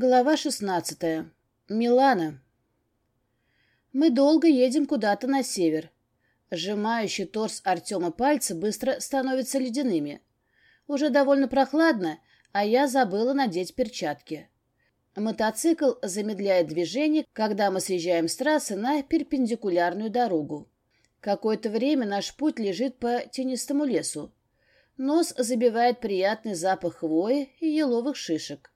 Глава шестнадцатая. Милана. Мы долго едем куда-то на север. Сжимающий торс Артема пальцы быстро становятся ледяными. Уже довольно прохладно, а я забыла надеть перчатки. Мотоцикл замедляет движение, когда мы съезжаем с трассы на перпендикулярную дорогу. Какое-то время наш путь лежит по тенистому лесу. Нос забивает приятный запах хвои и еловых шишек.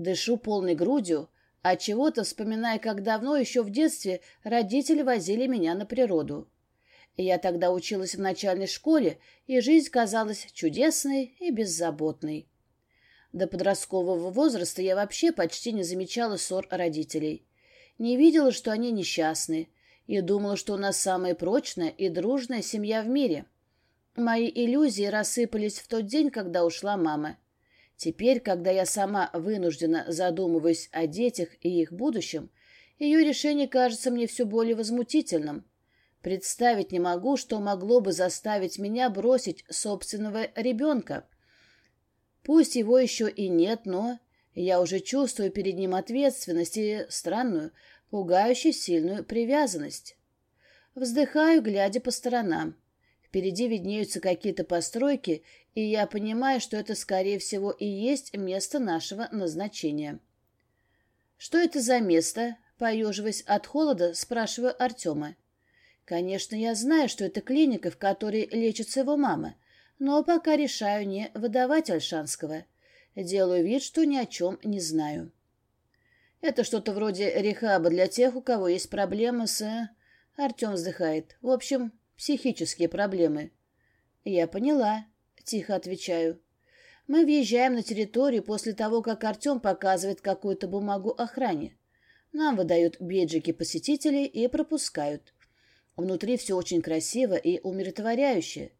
Дышу полной грудью, а чего-то вспоминая, как давно еще в детстве родители возили меня на природу. Я тогда училась в начальной школе, и жизнь казалась чудесной и беззаботной. До подросткового возраста я вообще почти не замечала ссор родителей. Не видела, что они несчастны, и думала, что у нас самая прочная и дружная семья в мире. Мои иллюзии рассыпались в тот день, когда ушла мама. Теперь, когда я сама вынуждена задумываюсь о детях и их будущем, ее решение кажется мне все более возмутительным. Представить не могу, что могло бы заставить меня бросить собственного ребенка. Пусть его еще и нет, но я уже чувствую перед ним ответственность и странную, пугающую сильную привязанность. Вздыхаю, глядя по сторонам. Впереди виднеются какие-то постройки, и я понимаю, что это, скорее всего, и есть место нашего назначения. «Что это за место?» — поеживаясь от холода, спрашиваю Артема. «Конечно, я знаю, что это клиника, в которой лечится его мама, но пока решаю не выдавать Альшанского. Делаю вид, что ни о чем не знаю». «Это что-то вроде рехаба для тех, у кого есть проблемы с...» Артем вздыхает. «В общем, психические проблемы. Я поняла, тихо отвечаю. Мы въезжаем на территорию после того, как Артем показывает какую-то бумагу охране. Нам выдают беджики посетителей и пропускают. Внутри все очень красиво и умиротворяюще.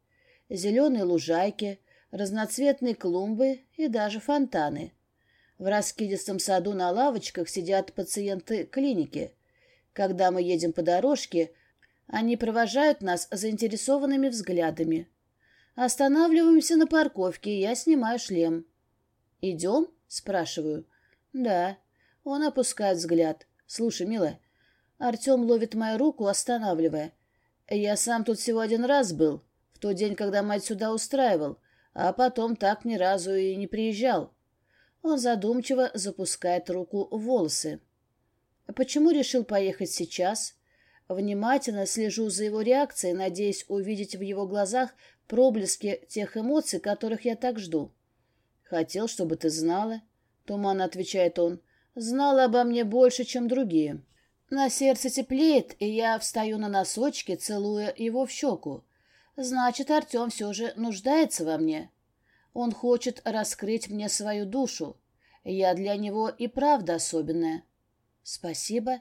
Зеленые лужайки, разноцветные клумбы и даже фонтаны. В раскидистом саду на лавочках сидят пациенты клиники. Когда мы едем по дорожке, они провожают нас заинтересованными взглядами. Останавливаемся на парковке, я снимаю шлем. «Идем?» — спрашиваю. «Да». Он опускает взгляд. «Слушай, милая». Артем ловит мою руку, останавливая. «Я сам тут всего один раз был, в тот день, когда мать сюда устраивал, а потом так ни разу и не приезжал». Он задумчиво запускает руку в волосы. «Почему решил поехать сейчас?» Внимательно слежу за его реакцией, надеясь увидеть в его глазах проблески тех эмоций, которых я так жду. «Хотел, чтобы ты знала», — туманно отвечает он, — «знала обо мне больше, чем другие». На сердце теплеет, и я встаю на носочки, целуя его в щеку. Значит, Артем все же нуждается во мне. Он хочет раскрыть мне свою душу. Я для него и правда особенная. Спасибо.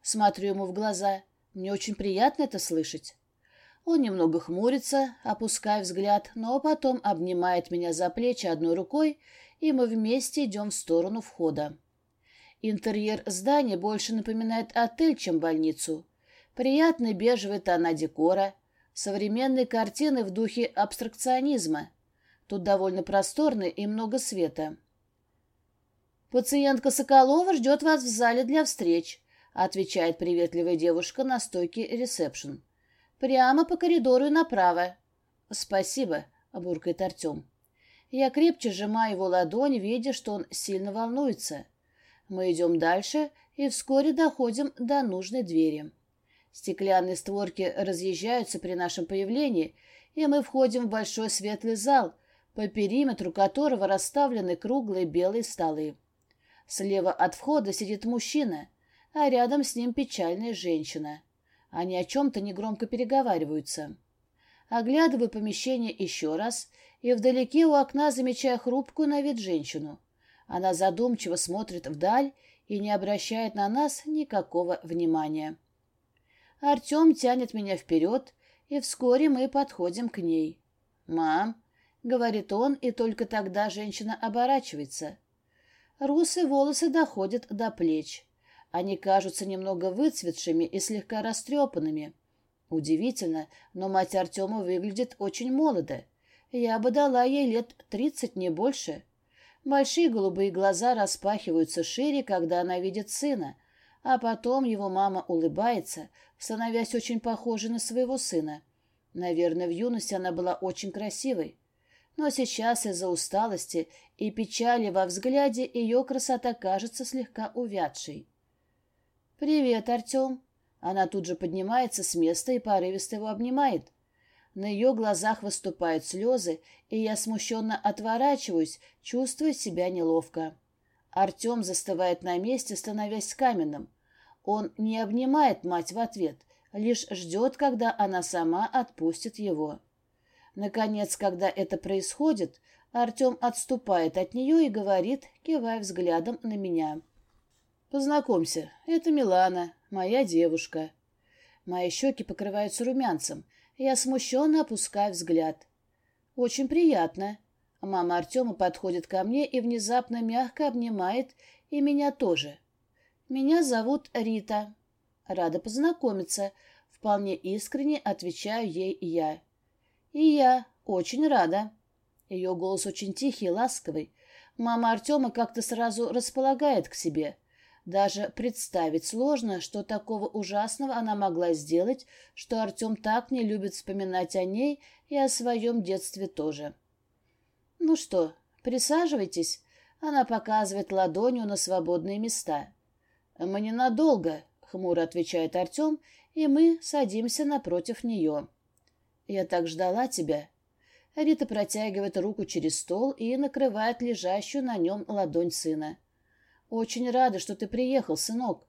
Смотрю ему в глаза. Мне очень приятно это слышать. Он немного хмурится, опуская взгляд, но потом обнимает меня за плечи одной рукой, и мы вместе идем в сторону входа. Интерьер здания больше напоминает отель, чем больницу. Приятный бежевый тона декора, современные картины в духе абстракционизма. Тут довольно просторно и много света. Пациентка Соколова ждет вас в зале для встреч. — отвечает приветливая девушка на стойке ресепшн. «Прямо по коридору и направо». «Спасибо», — буркает Артем. Я крепче сжимаю его ладонь, видя, что он сильно волнуется. Мы идем дальше и вскоре доходим до нужной двери. Стеклянные створки разъезжаются при нашем появлении, и мы входим в большой светлый зал, по периметру которого расставлены круглые белые столы. Слева от входа сидит мужчина — а рядом с ним печальная женщина. Они о чем-то негромко переговариваются. Оглядываю помещение еще раз и вдалеке у окна замечаю хрупкую на вид женщину. Она задумчиво смотрит вдаль и не обращает на нас никакого внимания. Артем тянет меня вперед, и вскоре мы подходим к ней. «Мам», — говорит он, и только тогда женщина оборачивается. Русые волосы доходят до плеч. Они кажутся немного выцветшими и слегка растрепанными. Удивительно, но мать Артема выглядит очень молодо. Я бы дала ей лет тридцать, не больше. Большие голубые глаза распахиваются шире, когда она видит сына, а потом его мама улыбается, становясь очень похожей на своего сына. Наверное, в юности она была очень красивой. Но сейчас из-за усталости и печали во взгляде ее красота кажется слегка увядшей. «Привет, Артем!» Она тут же поднимается с места и порывисто его обнимает. На ее глазах выступают слезы, и я смущенно отворачиваюсь, чувствуя себя неловко. Артем застывает на месте, становясь каменным. Он не обнимает мать в ответ, лишь ждет, когда она сама отпустит его. Наконец, когда это происходит, Артем отступает от нее и говорит, кивая взглядом на меня. «Познакомься, это Милана, моя девушка». Мои щеки покрываются румянцем, я смущенно опускаю взгляд. «Очень приятно». Мама Артема подходит ко мне и внезапно мягко обнимает, и меня тоже. «Меня зовут Рита. Рада познакомиться», — вполне искренне отвечаю ей я. «И я очень рада». Ее голос очень тихий и ласковый. Мама Артема как-то сразу располагает к себе. Даже представить сложно, что такого ужасного она могла сделать, что Артем так не любит вспоминать о ней и о своем детстве тоже. «Ну что, присаживайтесь», — она показывает ладонью на свободные места. «Мы ненадолго», — хмуро отвечает Артем, и мы садимся напротив нее. «Я так ждала тебя». Рита протягивает руку через стол и накрывает лежащую на нем ладонь сына. «Очень рада, что ты приехал, сынок».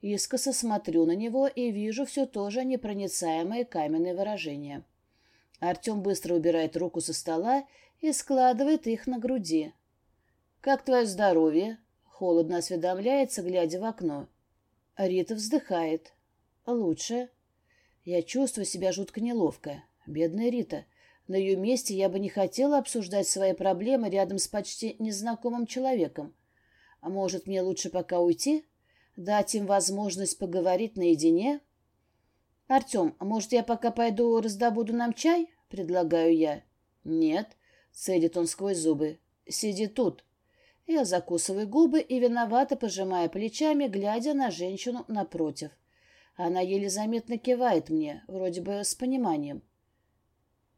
Искоса смотрю на него и вижу все то же непроницаемое каменное выражение. Артем быстро убирает руку со стола и складывает их на груди. «Как твое здоровье?» — холодно осведомляется, глядя в окно. Рита вздыхает. «Лучше». Я чувствую себя жутко неловко. Бедная Рита. На ее месте я бы не хотела обсуждать свои проблемы рядом с почти незнакомым человеком. А может, мне лучше пока уйти? Дать им возможность поговорить наедине? Артем, а может, я пока пойду раздобуду нам чай? Предлагаю я. Нет, цедит он сквозь зубы. Сиди тут. Я закусываю губы и виновато пожимая плечами, глядя на женщину напротив. Она еле заметно кивает мне, вроде бы с пониманием.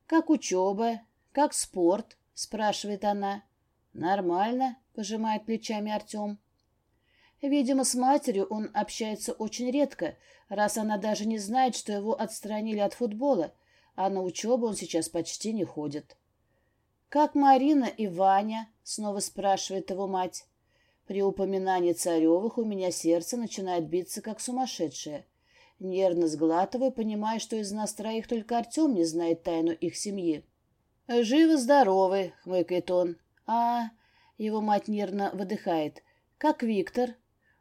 «Как учеба? Как спорт?» — спрашивает она. «Нормально», — пожимает плечами Артем. Видимо, с матерью он общается очень редко, раз она даже не знает, что его отстранили от футбола, а на учебу он сейчас почти не ходит. «Как Марина и Ваня?» — снова спрашивает его мать. При упоминании Царевых у меня сердце начинает биться, как сумасшедшее. Нервно сглатываю, понимая, что из нас троих только Артем не знает тайну их семьи. «Живы-здоровы», — хмыкает он. «А...» — его мать нервно выдыхает. «Как Виктор?»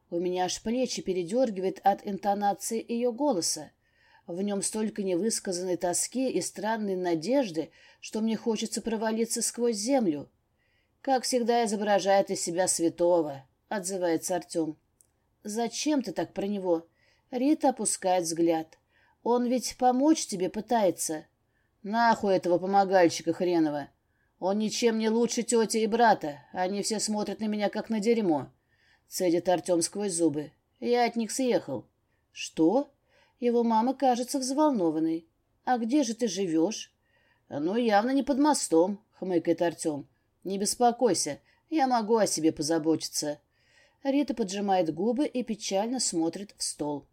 У меня аж плечи передергивает от интонации ее голоса. В нем столько невысказанной тоски и странной надежды, что мне хочется провалиться сквозь землю. «Как всегда изображает из себя святого», — отзывается Артем. «Зачем ты так про него?» Рита опускает взгляд. «Он ведь помочь тебе пытается». «Нахуй этого помогальщика хренова!» Он ничем не лучше тети и брата. Они все смотрят на меня, как на дерьмо. Цедит Артем сквозь зубы. Я от них съехал. Что? Его мама кажется взволнованной. А где же ты живешь? Ну, явно не под мостом, хмыкает Артем. Не беспокойся, я могу о себе позаботиться. Рита поджимает губы и печально смотрит в стол.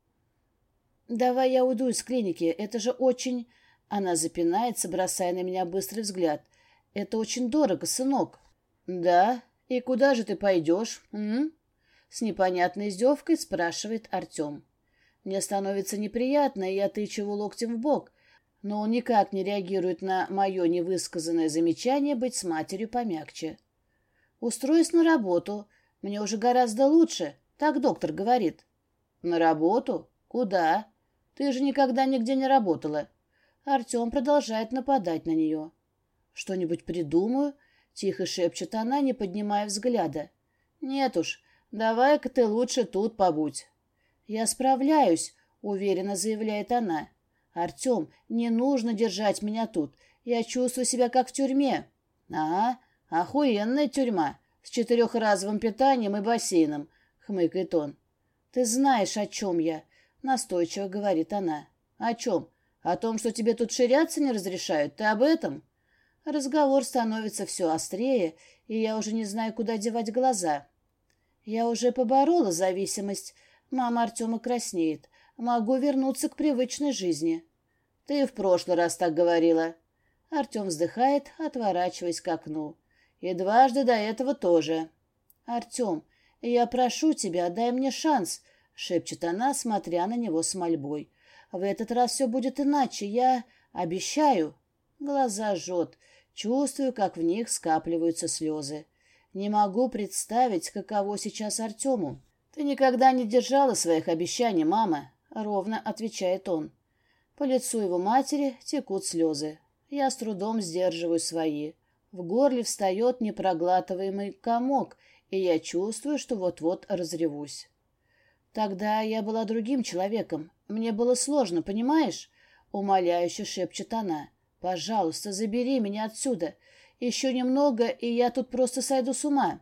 «Давай я уйду из клиники, это же очень...» Она запинается, бросая на меня быстрый взгляд — это очень дорого, сынок. Да? И куда же ты пойдешь? М? С непонятной издевкой спрашивает Артем. Мне становится неприятно, и я тычу его локтем в бок, но он никак не реагирует на мое невысказанное замечание быть с матерью помягче. Устроюсь на работу. Мне уже гораздо лучше, так доктор говорит. На работу? Куда? Ты же никогда нигде не работала. Артем продолжает нападать на нее. «Что-нибудь придумаю?» — тихо шепчет она, не поднимая взгляда. «Нет уж, давай-ка ты лучше тут побудь». «Я справляюсь», — уверенно заявляет она. «Артем, не нужно держать меня тут. Я чувствую себя как в тюрьме». «А, охуенная тюрьма», — С четырехразовым питанием и бассейном, хмыкает он. Ты знаешь, о чем я, настойчиво говорит она. О чем? О том, что тебе тут ширяться не разрешают? Ты об этом? Разговор становится все острее, и я уже не знаю, куда девать глаза. Я уже поборола зависимость. Мама Артема краснеет. Могу вернуться к привычной жизни. Ты в прошлый раз так говорила. Артем вздыхает, отворачиваясь к окну. И дважды до этого тоже. Артем, я прошу тебя, дай мне шанс, шепчет она, смотря на него с мольбой. В этот раз все будет иначе, я обещаю. Глаза жжет. Чувствую, как в них скапливаются слезы. Не могу представить, каково сейчас Артему. «Ты никогда не держала своих обещаний, мама», — ровно отвечает он. По лицу его матери текут слезы. Я с трудом сдерживаю свои. В горле встает непроглатываемый комок, и я чувствую, что вот-вот разревусь. Тогда я была другим человеком. Мне было сложно, понимаешь? Умоляюще шепчет она. Пожалуйста, забери меня отсюда. Еще немного, и я тут просто сойду с ума.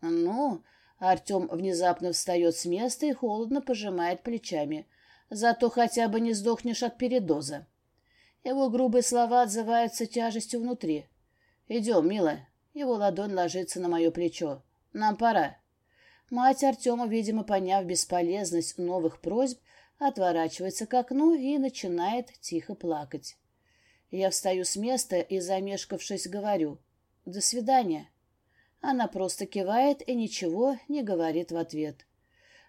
Ну, Артем внезапно встает с места и холодно пожимает плечами. Зато хотя бы не сдохнешь от передоза. Его грубые слова отзываются тяжестью внутри. «Идем, милая». Его ладонь ложится на мое плечо. «Нам пора». Мать Артема, видимо, поняв бесполезность новых просьб, отворачивается к окну и начинает тихо плакать. Я встаю с места и, замешкавшись, говорю «До свидания». Она просто кивает и ничего не говорит в ответ.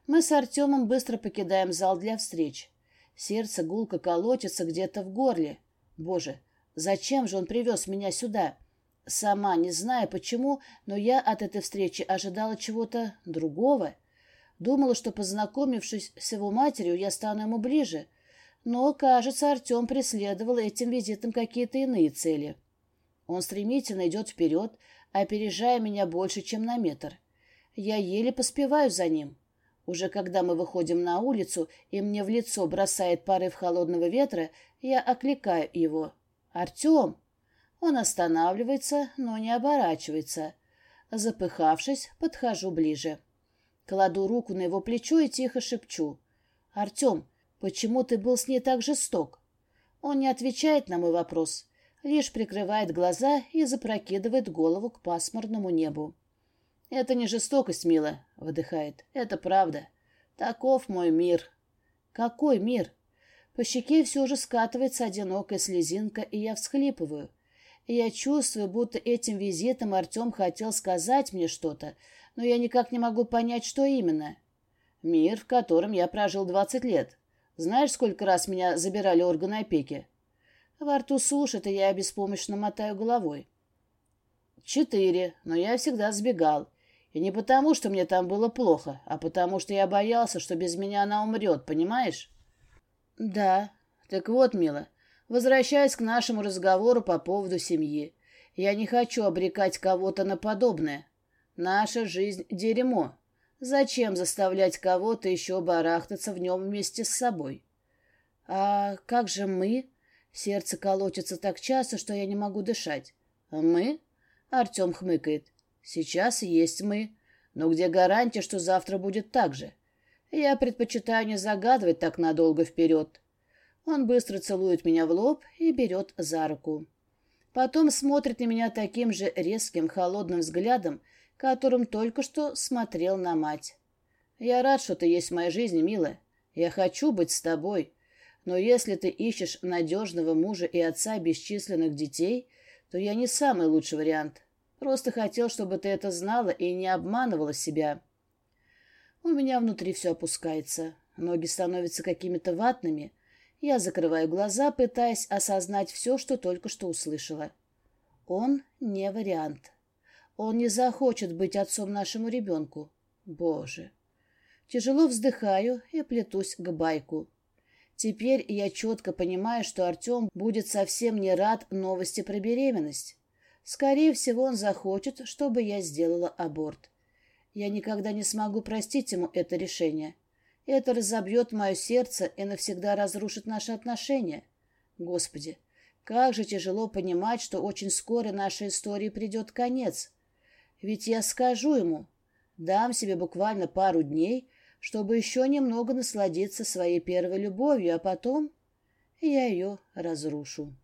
Мы с Артемом быстро покидаем зал для встреч. Сердце гулко колотится где-то в горле. Боже, зачем же он привез меня сюда? Сама не знаю почему, но я от этой встречи ожидала чего-то другого. Думала, что, познакомившись с его матерью, я стану ему ближе — но, кажется, Артем преследовал этим визитом какие-то иные цели. Он стремительно идет вперед, опережая меня больше, чем на метр. Я еле поспеваю за ним. Уже когда мы выходим на улицу, и мне в лицо бросает порыв холодного ветра, я окликаю его. «Артем!» Он останавливается, но не оборачивается. Запыхавшись, подхожу ближе. Кладу руку на его плечо и тихо шепчу. «Артем, Почему ты был с ней так жесток? Он не отвечает на мой вопрос, лишь прикрывает глаза и запрокидывает голову к пасмурному небу. «Это не жестокость, мила», — выдыхает. «Это правда. Таков мой мир». «Какой мир?» По щеке все же скатывается одинокая слезинка, и я всхлипываю. Я чувствую, будто этим визитом Артем хотел сказать мне что-то, но я никак не могу понять, что именно. Мир, в котором я прожил двадцать лет. Знаешь, сколько раз меня забирали органы опеки? Во рту сушит, и я беспомощно мотаю головой. Четыре, но я всегда сбегал. И не потому, что мне там было плохо, а потому, что я боялся, что без меня она умрет, понимаешь? Да. Так вот, мила, возвращаясь к нашему разговору по поводу семьи. Я не хочу обрекать кого-то на подобное. Наша жизнь — дерьмо. Зачем заставлять кого-то еще барахтаться в нем вместе с собой? А как же мы? Сердце колотится так часто, что я не могу дышать. Мы? Артем хмыкает. Сейчас есть мы. Но где гарантия, что завтра будет так же? Я предпочитаю не загадывать так надолго вперед. Он быстро целует меня в лоб и берет за руку. Потом смотрит на меня таким же резким, холодным взглядом, которым только что смотрел на мать. «Я рад, что ты есть в моей жизни, милая. Я хочу быть с тобой. Но если ты ищешь надежного мужа и отца бесчисленных детей, то я не самый лучший вариант. Просто хотел, чтобы ты это знала и не обманывала себя». У меня внутри все опускается. Ноги становятся какими-то ватными. Я закрываю глаза, пытаясь осознать все, что только что услышала. Он не вариант. Он не захочет быть отцом нашему ребенку. Боже. Тяжело вздыхаю и плетусь к байку. Теперь я четко понимаю, что Артем будет совсем не рад новости про беременность. Скорее всего, он захочет, чтобы я сделала аборт. Я никогда не смогу простить ему это решение. Это разобьет мое сердце и навсегда разрушит наши отношения. Господи, как же тяжело понимать, что очень скоро нашей истории придет конец. Ведь я скажу ему, дам себе буквально пару дней, чтобы еще немного насладиться своей первой любовью, а потом я ее разрушу.